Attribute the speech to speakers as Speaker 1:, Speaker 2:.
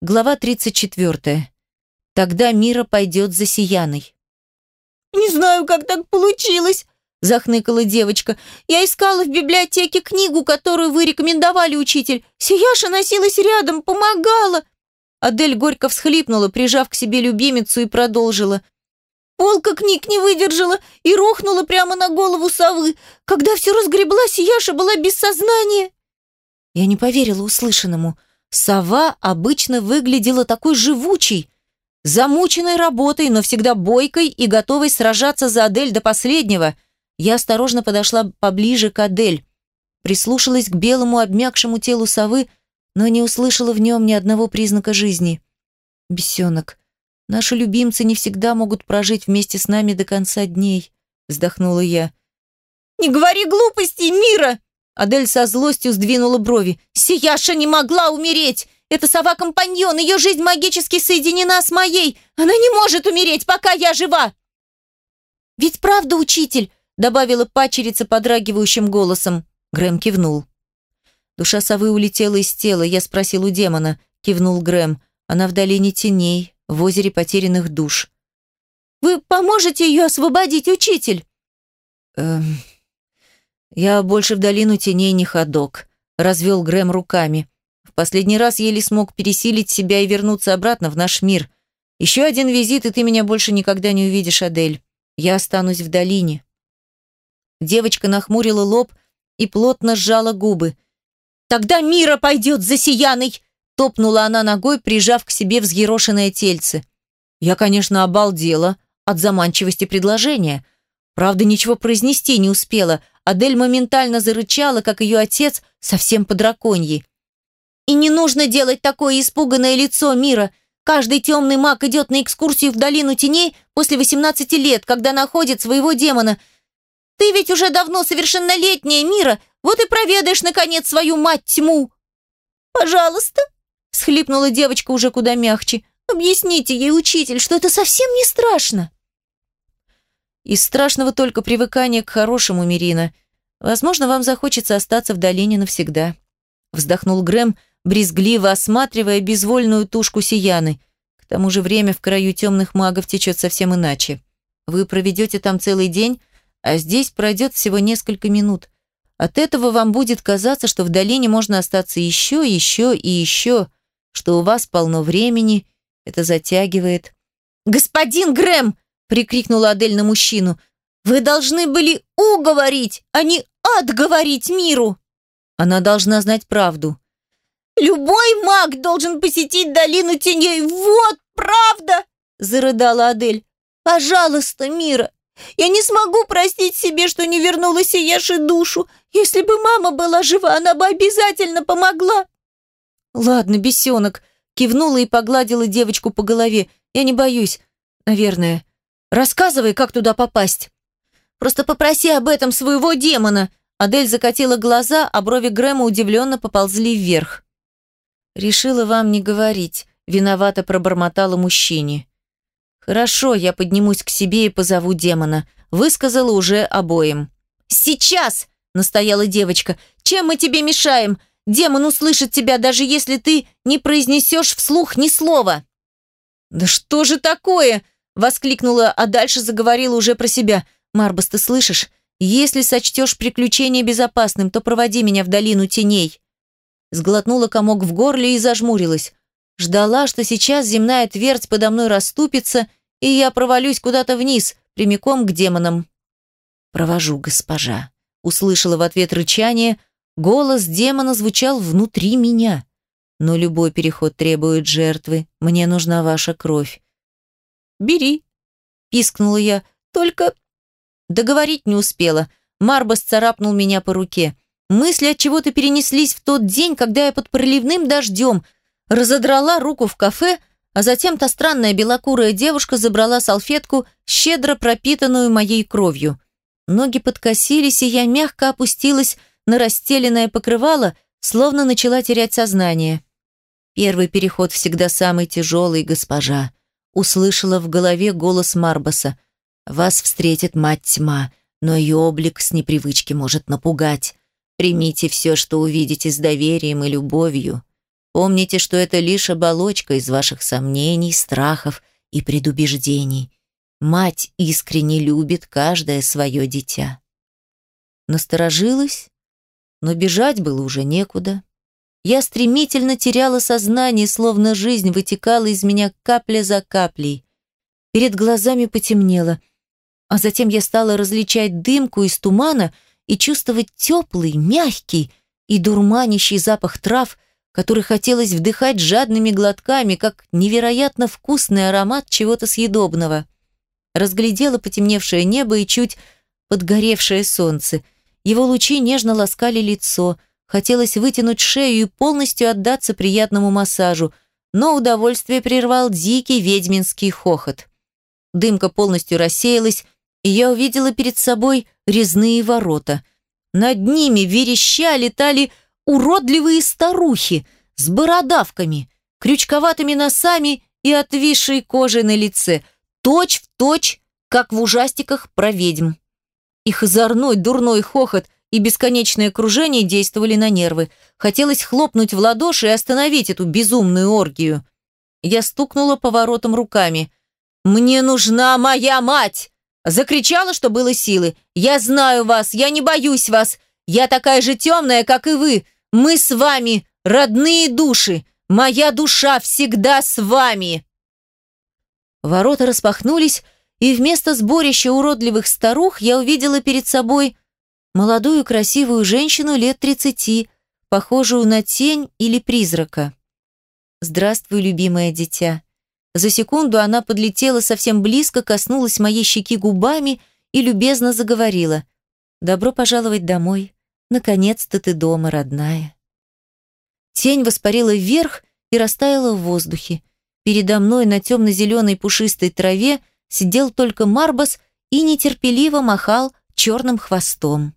Speaker 1: Глава 34. Тогда Мира пойдет за Сияной.
Speaker 2: «Не знаю, как так получилось», – захныкала девочка. «Я искала в библиотеке книгу, которую вы рекомендовали, учитель. Сияша носилась рядом, помогала».
Speaker 1: Адель горько всхлипнула, прижав к себе любимицу и продолжила.
Speaker 2: Полка книг не выдержала и рухнула прямо на голову совы. Когда все разгребла, Сияша была без сознания.
Speaker 1: Я не поверила услышанному. Сова обычно выглядела такой живучей, замученной работой, но всегда бойкой и готовой сражаться за Адель до последнего. Я осторожно подошла поближе к Адель, прислушалась к белому обмякшему телу совы, но не услышала в нем ни одного признака жизни. «Бесенок, наши любимцы не всегда могут прожить вместе с нами до конца дней», вздохнула я.
Speaker 2: «Не говори глупостей, Мира!»
Speaker 1: Адель со злостью сдвинула брови.
Speaker 2: «Сияша не могла умереть! Это сова-компаньон, ее жизнь магически соединена с моей! Она не может умереть, пока я жива!»
Speaker 1: «Ведь правда, учитель?» добавила пачерица подрагивающим голосом. Грэм кивнул. Душа совы улетела из тела, я спросил у демона. Кивнул Грэм. Она в долине теней, в озере потерянных душ.
Speaker 2: «Вы поможете ее освободить, учитель?»
Speaker 1: «Эм, «Я больше в долину теней не ходок», – развел Грэм руками. «В последний раз еле смог пересилить себя и вернуться обратно в наш мир. Еще один визит, и ты меня больше никогда не увидишь, Адель. Я останусь в долине». Девочка нахмурила лоб и плотно сжала губы.
Speaker 2: «Тогда Мира пойдет за Сияной!» Топнула она ногой, прижав к себе взъерошенное тельце.
Speaker 1: Я, конечно, обалдела от заманчивости предложения. Правда, ничего произнести не успела, Адель моментально зарычала, как ее отец, совсем по драконьи.
Speaker 2: «И не нужно делать такое испуганное лицо мира. Каждый темный маг идет на экскурсию в долину теней после 18 лет, когда находит своего демона. Ты ведь уже давно совершеннолетняя мира, вот и проведаешь, наконец, свою мать-тьму». «Пожалуйста», – схлипнула девочка уже куда мягче, – «объясните ей, учитель, что это совсем не страшно».
Speaker 1: Из страшного только привыкание к хорошему, Мирина. Возможно, вам захочется остаться в долине навсегда. Вздохнул Грэм, брезгливо осматривая безвольную тушку Сияны. К тому же время в краю темных магов течет совсем иначе. Вы проведете там целый день, а здесь пройдет всего несколько минут. От этого вам будет казаться, что в долине можно остаться еще, еще и еще, что у вас полно времени, это затягивает.
Speaker 2: «Господин Грэм!» Прикрикнула Адель на мужчину. «Вы должны были уговорить, а не отговорить миру!»
Speaker 1: Она должна знать правду.
Speaker 2: «Любой маг должен посетить долину теней, вот правда!» зарыдала Адель. «Пожалуйста, Мира, я не смогу простить себе, что не вернула Сияши душу. Если бы мама была жива, она бы обязательно помогла».
Speaker 1: «Ладно, бесенок», кивнула и погладила девочку по голове. «Я не боюсь, наверное. Рассказывай, как туда попасть. Просто попроси об этом своего демона. Адель закатила глаза, а брови Грэма удивленно поползли вверх. Решила вам не говорить, виновато пробормотала мужчине. Хорошо, я поднимусь к себе и позову демона. Высказала уже обоим.
Speaker 2: Сейчас, настояла девочка. Чем мы тебе мешаем? Демон услышит тебя, даже если ты не произнесешь вслух ни слова.
Speaker 1: Да что же такое? Воскликнула, а дальше заговорила уже про себя. «Марбас, ты слышишь? Если сочтешь приключение безопасным, то проводи меня в долину теней». Сглотнула комок в горле и зажмурилась. Ждала, что сейчас земная твердь подо мной расступится, и я провалюсь куда-то вниз, прямиком к демонам. «Провожу, госпожа», — услышала в ответ рычание. Голос демона звучал внутри меня. «Но любой переход требует жертвы. Мне нужна ваша кровь.
Speaker 2: «Бери», – пискнула я. «Только...» Договорить не успела. Марбас царапнул меня по руке. Мысли от чего-то перенеслись в тот день, когда я под проливным дождем разодрала руку в кафе, а затем та странная белокурая девушка забрала салфетку, щедро пропитанную моей кровью. Ноги подкосились, и я мягко опустилась на расстеленное покрывало, словно начала терять сознание. Первый переход всегда самый тяжелый, госпожа услышала в голове голос Марбаса. «Вас встретит мать тьма, но ее облик с непривычки может напугать. Примите все, что увидите с доверием и любовью.
Speaker 1: Помните, что это лишь оболочка из ваших сомнений, страхов и предубеждений. Мать искренне любит каждое свое дитя. Насторожилась, но бежать было уже некуда. Я стремительно теряла сознание, словно жизнь вытекала из меня капля за каплей. Перед глазами потемнело, а затем я стала различать дымку из тумана и чувствовать теплый, мягкий и дурманящий запах трав, который хотелось вдыхать жадными глотками, как невероятно вкусный аромат чего-то съедобного. Разглядела потемневшее небо и чуть подгоревшее солнце. Его лучи нежно ласкали лицо – Хотелось вытянуть шею и полностью отдаться приятному массажу, но удовольствие прервал дикий ведьминский хохот. Дымка полностью рассеялась, и я увидела перед собой резные ворота. Над ними вереща летали уродливые старухи с бородавками, крючковатыми носами и отвисшей кожей на лице, точь в точь, как в ужастиках про ведьм. Их озорной дурной хохот – и бесконечное кружение действовали на нервы. Хотелось хлопнуть в ладоши и остановить эту безумную оргию. Я стукнула по воротам руками. «Мне нужна моя мать!» Закричала, что было силы. «Я знаю вас, я не боюсь вас. Я такая же темная, как и вы. Мы с вами, родные души. Моя душа всегда с вами!» Ворота распахнулись, и вместо сборища уродливых старух я увидела перед собой молодую красивую женщину лет тридцати, похожую на тень или призрака. «Здравствуй, любимое дитя». За секунду она подлетела совсем близко, коснулась моей щеки губами и любезно заговорила. «Добро пожаловать домой. Наконец-то ты дома, родная». Тень воспарила вверх и растаяла в воздухе. Передо мной на темно-зеленой пушистой траве сидел только Марбас и нетерпеливо махал черным хвостом.